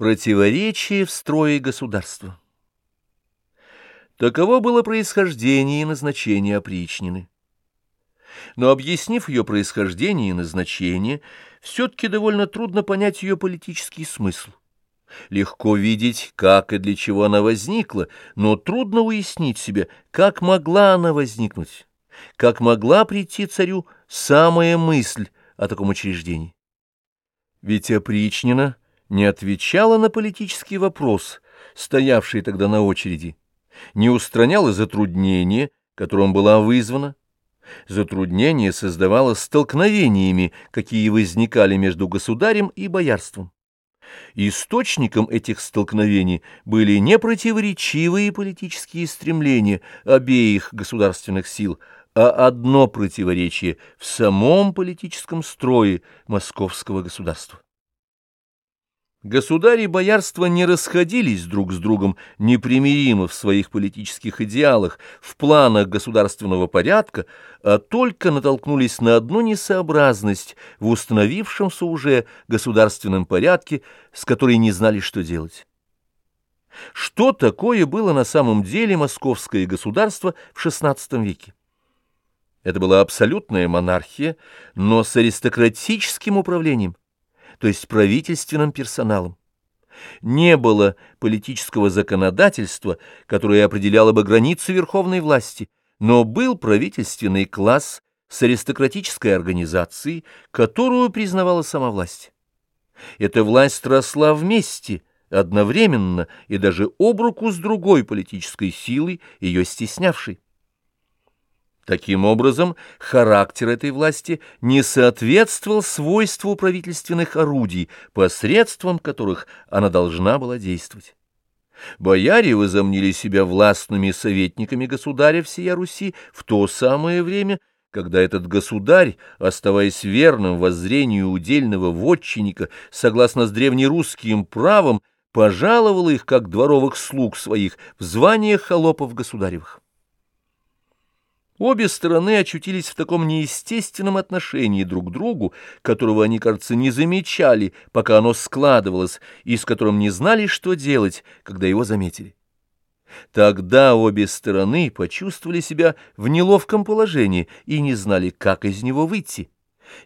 Противоречие в строе государства. Таково было происхождение и назначение опричнины. Но объяснив ее происхождение и назначение, все-таки довольно трудно понять ее политический смысл. Легко видеть, как и для чего она возникла, но трудно уяснить себе, как могла она возникнуть, как могла прийти царю самая мысль о таком учреждении. Ведь опричнина не отвечала на политический вопрос, стоявший тогда на очереди, не устраняла затруднения, которым была вызвана. Затруднение создавало столкновениями, какие возникали между государем и боярством. Источником этих столкновений были непротиворечивые политические стремления обеих государственных сил, а одно противоречие в самом политическом строе московского государства. Государи и боярство не расходились друг с другом непримиримо в своих политических идеалах, в планах государственного порядка, а только натолкнулись на одну несообразность в установившемся уже государственном порядке, с которой не знали, что делать. Что такое было на самом деле московское государство в XVI веке? Это была абсолютная монархия, но с аристократическим управлением то есть правительственным персоналом. Не было политического законодательства, которое определяло бы границы верховной власти, но был правительственный класс с аристократической организацией, которую признавала сама власть. Эта власть росла вместе, одновременно и даже об руку с другой политической силой, ее стеснявшей. Таким образом, характер этой власти не соответствовал свойству правительственных орудий, посредством которых она должна была действовать. Бояре возомнили себя властными советниками государя всея Руси в то самое время, когда этот государь, оставаясь верным воззрению удельного вотчинника, согласно с древнерусским правом, пожаловал их, как дворовых слуг своих, в звание холопов государевых. Обе стороны очутились в таком неестественном отношении друг к другу, которого они, кажется, не замечали, пока оно складывалось, и с которым не знали, что делать, когда его заметили. Тогда обе стороны почувствовали себя в неловком положении и не знали, как из него выйти.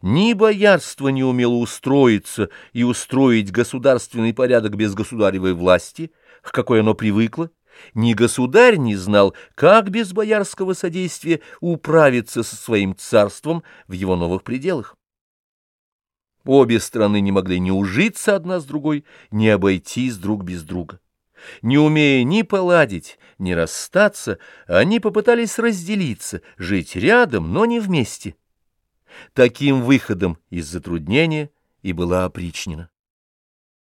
Ни боярство не умело устроиться и устроить государственный порядок без государевой власти, к какой оно привыкло, ни государь не знал, как без боярского содействия управиться со своим царством в его новых пределах. Обе страны не могли ни ужиться одна с другой, ни обойтись друг без друга. Не умея ни поладить, ни расстаться, они попытались разделиться, жить рядом, но не вместе. Таким выходом из затруднения и была опричнина.